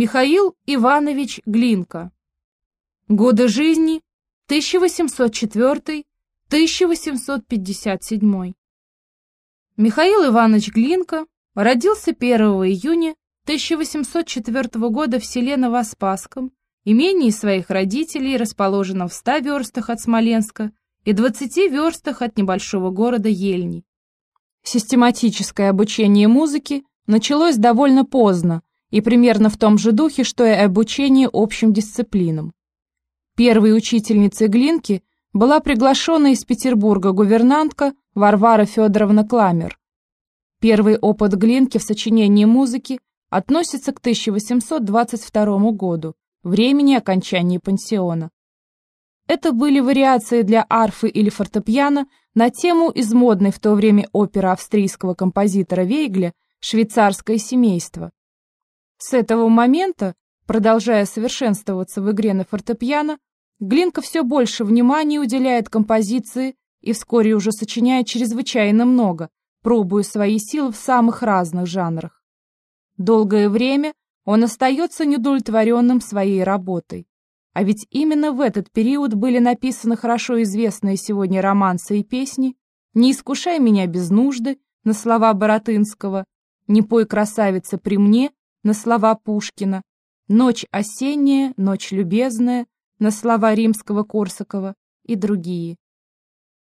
Михаил Иванович Глинка. Годы жизни 1804-1857. Михаил Иванович Глинка родился 1 июня 1804 года в селе Новоспасском, имении своих родителей, расположенном в 100 верстах от Смоленска и 20 верстах от небольшого города Ельни. Систематическое обучение музыке началось довольно поздно и примерно в том же духе, что и обучение общим дисциплинам. Первой учительницей Глинки была приглашенная из Петербурга гувернантка Варвара Федоровна Кламер. Первый опыт Глинки в сочинении музыки относится к 1822 году, времени окончания пансиона. Это были вариации для арфы или фортепиано на тему из модной в то время оперы австрийского композитора Вейгля «Швейцарское семейство». С этого момента, продолжая совершенствоваться в игре на фортепиано, Глинка все больше внимания уделяет композиции и вскоре уже сочиняет чрезвычайно много, пробуя свои силы в самых разных жанрах. Долгое время он остается недовлетворенным своей работой. А ведь именно в этот период были написаны хорошо известные сегодня романсы и песни «Не искушай меня без нужды» на слова Боротынского, «Не пой, красавица, при мне» на слова Пушкина, «Ночь осенняя», «Ночь любезная» на слова Римского-Корсакова и другие.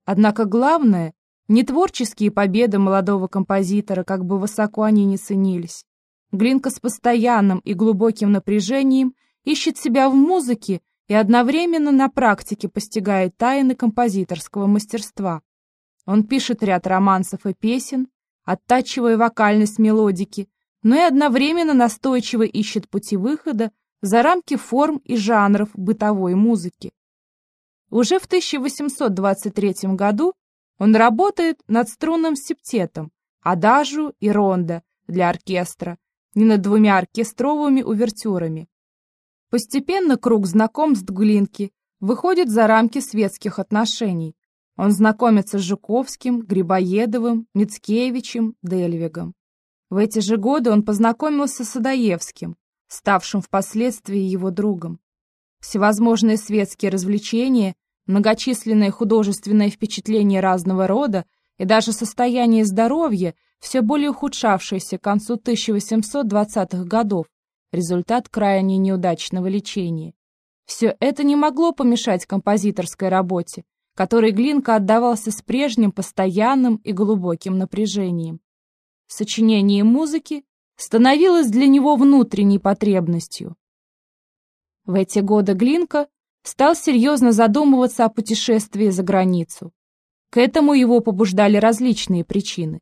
Однако главное, не творческие победы молодого композитора, как бы высоко они ни ценились, Глинка с постоянным и глубоким напряжением ищет себя в музыке и одновременно на практике постигает тайны композиторского мастерства. Он пишет ряд романсов и песен, оттачивая вокальность мелодики, но и одновременно настойчиво ищет пути выхода за рамки форм и жанров бытовой музыки. Уже в 1823 году он работает над струнным септетом, адажу и ронда для оркестра, ни над двумя оркестровыми увертюрами. Постепенно круг знакомств Глинки выходит за рамки светских отношений. Он знакомится с Жуковским, Грибоедовым, Мицкевичем, Дельвигом. В эти же годы он познакомился с Адаевским, ставшим впоследствии его другом. Всевозможные светские развлечения, многочисленные художественные впечатления разного рода и даже состояние здоровья – все более ухудшавшееся к концу 1820-х годов, результат крайне неудачного лечения. Все это не могло помешать композиторской работе, которой Глинка отдавался с прежним постоянным и глубоким напряжением. Сочинение музыки становилось для него внутренней потребностью. В эти годы Глинка стал серьезно задумываться о путешествии за границу. К этому его побуждали различные причины.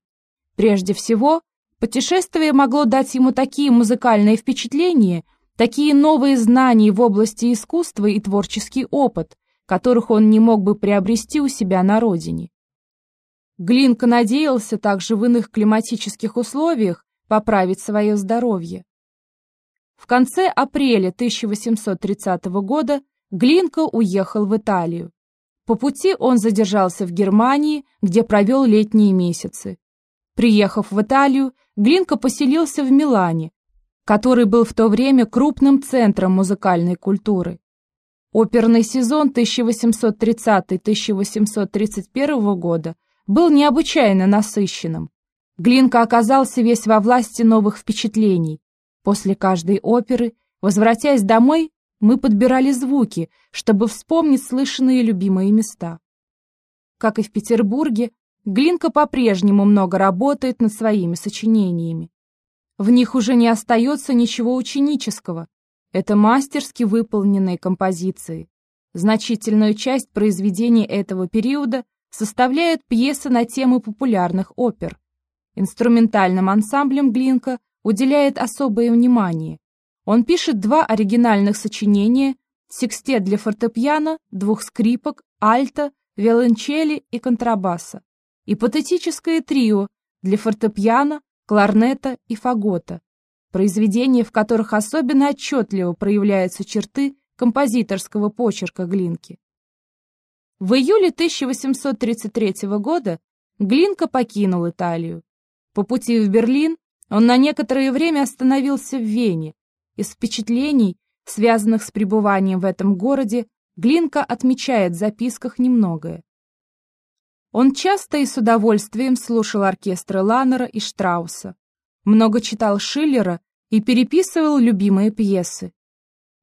Прежде всего, путешествие могло дать ему такие музыкальные впечатления, такие новые знания в области искусства и творческий опыт, которых он не мог бы приобрести у себя на родине. Глинка надеялся также в иных климатических условиях поправить свое здоровье. В конце апреля 1830 года Глинка уехал в Италию. По пути он задержался в Германии, где провел летние месяцы. Приехав в Италию, Глинка поселился в Милане, который был в то время крупным центром музыкальной культуры. Оперный сезон 1830-1831 года был необычайно насыщенным. Глинка оказался весь во власти новых впечатлений. После каждой оперы, возвратясь домой, мы подбирали звуки, чтобы вспомнить слышанные любимые места. Как и в Петербурге, Глинка по-прежнему много работает над своими сочинениями. В них уже не остается ничего ученического. Это мастерски выполненные композиции. Значительную часть произведений этого периода составляют пьесы на темы популярных опер. Инструментальным ансамблем Глинка уделяет особое внимание. Он пишет два оригинальных сочинения «Секстет для фортепиано», «Двух скрипок», «Альта», «Виолончели» и «Контрабаса» и патетическое трио для фортепиано, кларнета и фагота, произведения, в которых особенно отчетливо проявляются черты композиторского почерка Глинки. В июле 1833 года Глинка покинул Италию. По пути в Берлин он на некоторое время остановился в Вене. Из впечатлений, связанных с пребыванием в этом городе, Глинка отмечает в записках немногое. Он часто и с удовольствием слушал оркестры Ланнера и Штрауса, много читал Шиллера и переписывал любимые пьесы.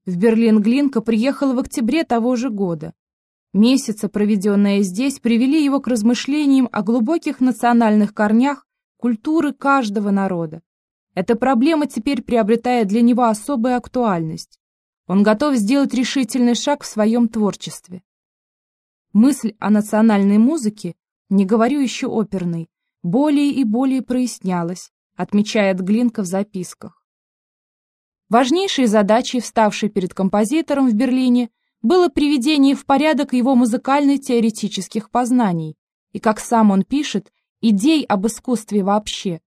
В Берлин Глинка приехал в октябре того же года. Месяцы, проведенные здесь, привели его к размышлениям о глубоких национальных корнях культуры каждого народа. Эта проблема теперь приобретает для него особую актуальность. Он готов сделать решительный шаг в своем творчестве. Мысль о национальной музыке, не говорю еще оперной, более и более прояснялась, отмечает Глинка в записках. Важнейшей задачей, вставшей перед композитором в Берлине, было приведение в порядок его музыкально-теоретических познаний и, как сам он пишет, идей об искусстве вообще.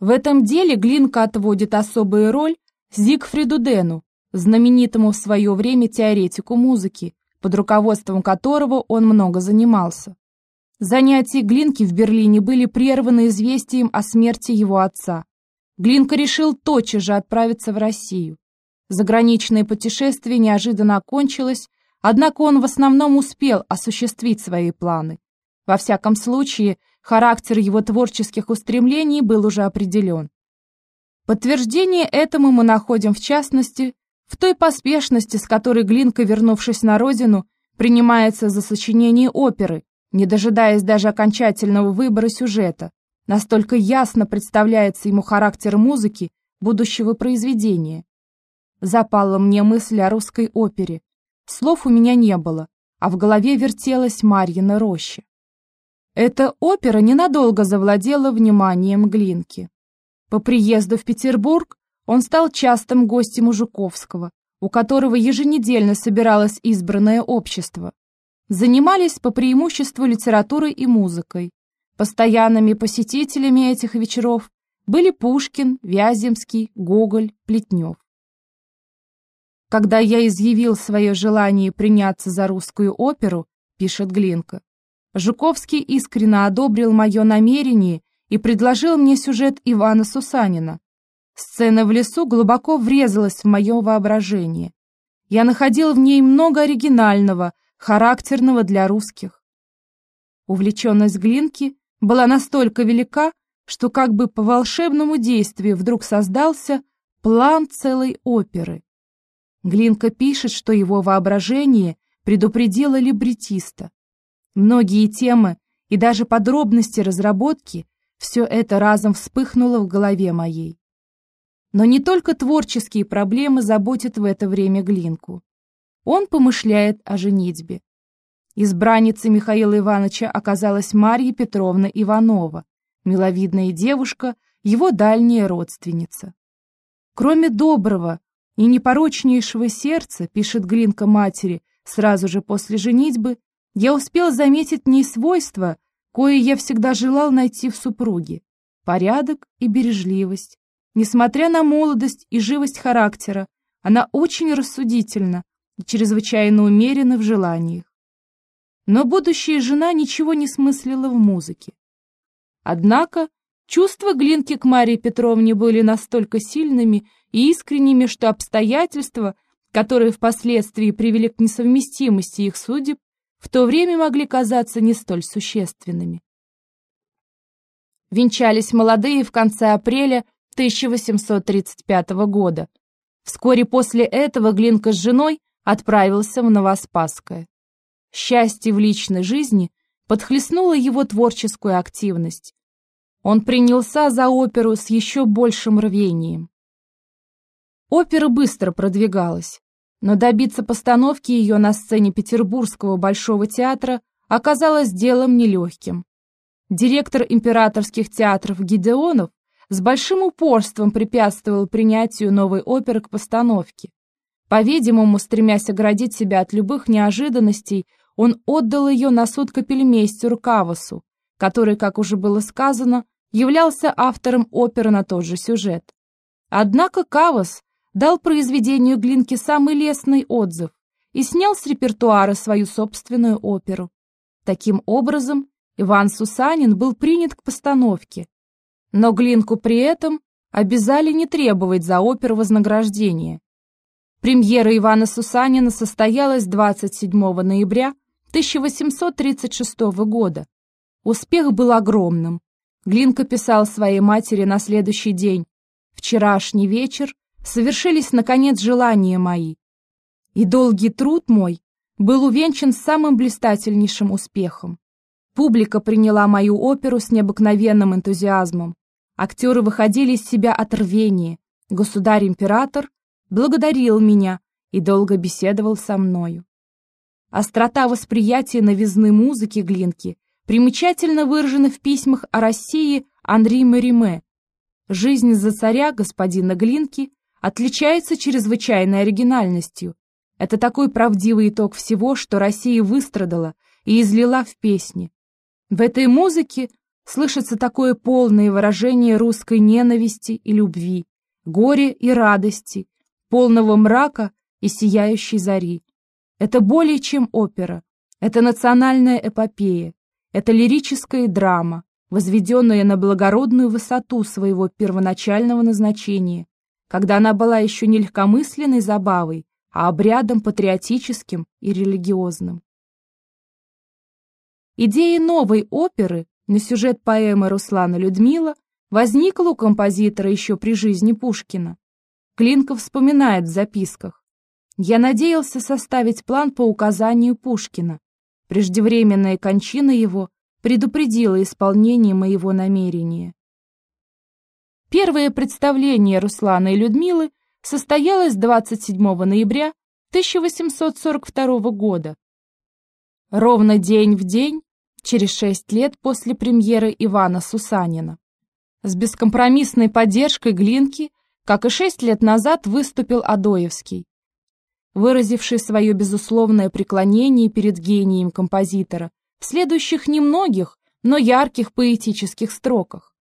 В этом деле Глинка отводит особую роль Зигфриду Дену, знаменитому в свое время теоретику музыки, под руководством которого он много занимался. Занятия Глинки в Берлине были прерваны известием о смерти его отца. Глинка решил тотчас же отправиться в Россию. Заграничное путешествие неожиданно окончилось, однако он в основном успел осуществить свои планы. Во всяком случае, характер его творческих устремлений был уже определен. Подтверждение этому мы находим в частности в той поспешности, с которой Глинка, вернувшись на родину, принимается за сочинение оперы, не дожидаясь даже окончательного выбора сюжета. Настолько ясно представляется ему характер музыки будущего произведения. Запала мне мысль о русской опере. Слов у меня не было, а в голове вертелась Марьина роща. Эта опера ненадолго завладела вниманием Глинки. По приезду в Петербург он стал частым гостем у Жуковского, у которого еженедельно собиралось избранное общество. Занимались по преимуществу литературой и музыкой. Постоянными посетителями этих вечеров были Пушкин, Вяземский, Гоголь, Плетнев. Когда я изъявил свое желание приняться за русскую оперу, пишет Глинка, Жуковский искренне одобрил мое намерение и предложил мне сюжет Ивана Сусанина. Сцена в лесу глубоко врезалась в мое воображение. Я находил в ней много оригинального, характерного для русских. Увлеченность Глинки была настолько велика, что как бы по волшебному действию вдруг создался план целой оперы. Глинка пишет, что его воображение предупредило либретиста. Многие темы и даже подробности разработки все это разом вспыхнуло в голове моей. Но не только творческие проблемы заботят в это время Глинку. Он помышляет о женитьбе. Избранницей Михаила Ивановича оказалась Марья Петровна Иванова, миловидная девушка, его дальняя родственница. Кроме доброго, и непорочнейшего сердца, пишет Глинка матери, сразу же после женитьбы, я успел заметить в свойства, кое я всегда желал найти в супруге – порядок и бережливость. Несмотря на молодость и живость характера, она очень рассудительна и чрезвычайно умерена в желаниях. Но будущая жена ничего не смыслила в музыке. Однако чувства Глинки к Марии Петровне были настолько сильными, и искренними, что обстоятельства, которые впоследствии привели к несовместимости их судеб, в то время могли казаться не столь существенными. Венчались молодые в конце апреля 1835 года. Вскоре после этого Глинка с женой отправился в Новоспасское. Счастье в личной жизни подхлестнуло его творческую активность. Он принялся за оперу с еще большим рвением. Опера быстро продвигалась, но добиться постановки ее на сцене Петербургского Большого театра оказалось делом нелегким. Директор императорских театров Гидеонов с большим упорством препятствовал принятию новой оперы к постановке. По-видимому, стремясь оградить себя от любых неожиданностей, он отдал ее на суд капельмейстеру Кавасу, который, как уже было сказано, являлся автором оперы на тот же сюжет. Однако Кавас дал произведению Глинки самый лестный отзыв и снял с репертуара свою собственную оперу. Таким образом, Иван Сусанин был принят к постановке, но Глинку при этом обязали не требовать за оперу вознаграждения. Премьера Ивана Сусанина состоялась 27 ноября 1836 года. Успех был огромным. Глинка писал своей матери на следующий день. «Вчерашний вечер совершились, наконец, желания мои. И долгий труд мой был увенчан самым блистательнейшим успехом. Публика приняла мою оперу с необыкновенным энтузиазмом. Актеры выходили из себя от рвения. Государь-император благодарил меня и долго беседовал со мною. Острота восприятия новизны музыки Глинки примечательно выражена в письмах о России Анри Мериме. Жизнь за царя господина Глинки отличается чрезвычайной оригинальностью. Это такой правдивый итог всего, что Россия выстрадала и излила в песни. В этой музыке слышится такое полное выражение русской ненависти и любви, горя и радости, полного мрака и сияющей зари. Это более чем опера, это национальная эпопея, это лирическая драма, возведенная на благородную высоту своего первоначального назначения, когда она была еще не легкомысленной забавой, а обрядом патриотическим и религиозным. Идея новой оперы на сюжет поэмы Руслана Людмила возникла у композитора еще при жизни Пушкина. Клинков вспоминает в записках. «Я надеялся составить план по указанию Пушкина. Преждевременная кончина его предупредила исполнение моего намерения». Первое представление Руслана и Людмилы состоялось 27 ноября 1842 года. Ровно день в день, через шесть лет после премьеры Ивана Сусанина. С бескомпромиссной поддержкой Глинки как и шесть лет назад выступил Адоевский, выразивший свое безусловное преклонение перед гением композитора в следующих немногих, но ярких поэтических строках.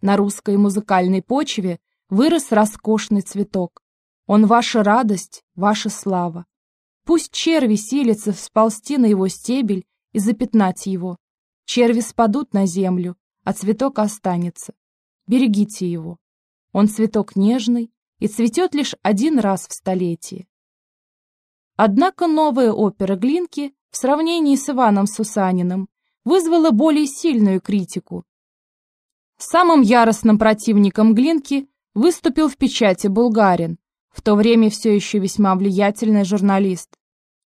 На русской музыкальной почве вырос роскошный цветок. Он ваша радость, ваша слава. Пусть черви силятся всползти на его стебель и запятнать его. Черви спадут на землю, а цветок останется. Берегите его. Он цветок нежный и цветет лишь один раз в столетие. Однако новая опера Глинки в сравнении с Иваном Сусаниным вызвала более сильную критику. Самым яростным противником Глинки выступил в печати «Булгарин», в то время все еще весьма влиятельный журналист.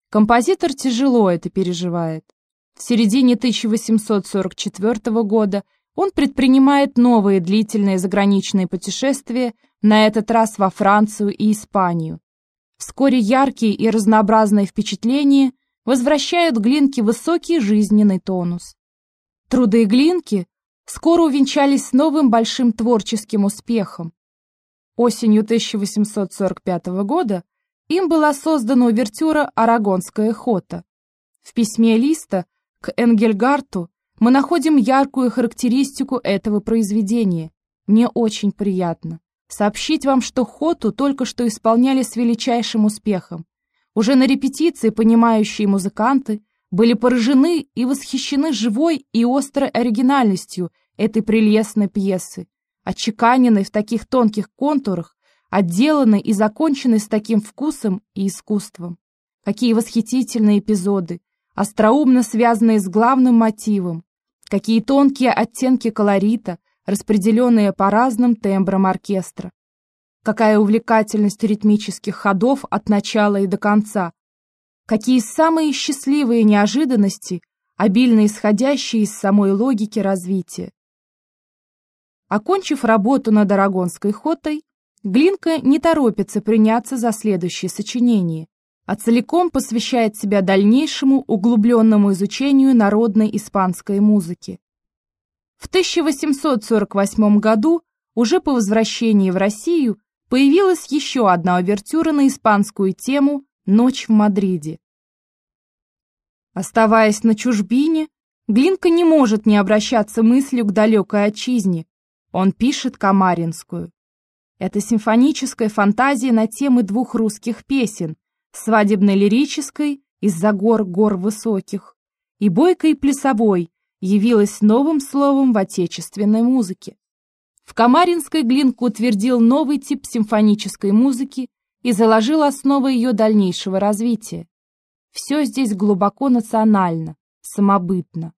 Композитор тяжело это переживает. В середине 1844 года он предпринимает новые длительные заграничные путешествия, на этот раз во Францию и Испанию. Вскоре яркие и разнообразные впечатления возвращают Глинке высокий жизненный тонус. Труды Глинки скоро увенчались новым большим творческим успехом. Осенью 1845 года им была создана увертюра «Арагонская хота». В письме Листа к Энгельгарту мы находим яркую характеристику этого произведения. Мне очень приятно сообщить вам, что Хоту только что исполняли с величайшим успехом. Уже на репетиции понимающие музыканты были поражены и восхищены живой и острой оригинальностью этой прелестной пьесы, отчеканенной в таких тонких контурах, отделанной и законченной с таким вкусом и искусством. Какие восхитительные эпизоды, остроумно связанные с главным мотивом, Какие тонкие оттенки колорита, распределенные по разным тембрам оркестра. Какая увлекательность ритмических ходов от начала и до конца. Какие самые счастливые неожиданности, обильно исходящие из самой логики развития. Окончив работу над Арагонской хотой, Глинка не торопится приняться за следующее сочинение, а целиком посвящает себя дальнейшему углубленному изучению народной испанской музыки. В 1848 году, уже по возвращении в Россию, появилась еще одна овертюра на испанскую тему «Ночь в Мадриде». Оставаясь на чужбине, Глинка не может не обращаться мыслью к далекой отчизне. Он пишет Камаринскую. Это симфоническая фантазия на темы двух русских песен, свадебно-лирической из-за гор гор высоких, и бойкой плясовой явилась новым словом в отечественной музыке. В Камаринской Глинка утвердил новый тип симфонической музыки и заложил основы ее дальнейшего развития. Все здесь глубоко национально, самобытно.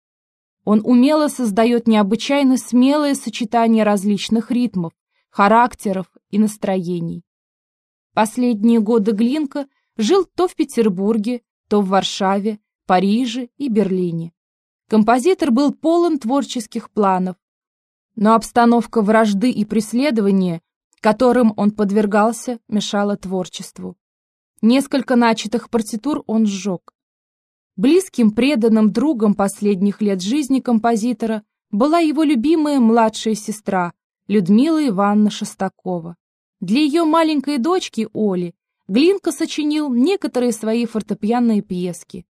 Он умело создает необычайно смелое сочетание различных ритмов, характеров и настроений. Последние годы Глинка жил то в Петербурге, то в Варшаве, Париже и Берлине. Композитор был полон творческих планов, но обстановка вражды и преследования, которым он подвергался, мешала творчеству. Несколько начатых партитур он сжег. Близким преданным другом последних лет жизни композитора была его любимая младшая сестра Людмила Ивановна Шестакова. Для ее маленькой дочки Оли Глинка сочинил некоторые свои фортепианные пьески.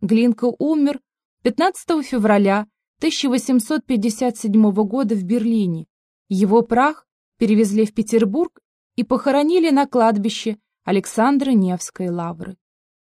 Глинка умер 15 февраля 1857 года в Берлине. Его прах перевезли в Петербург и похоронили на кладбище Александра Невской лавры.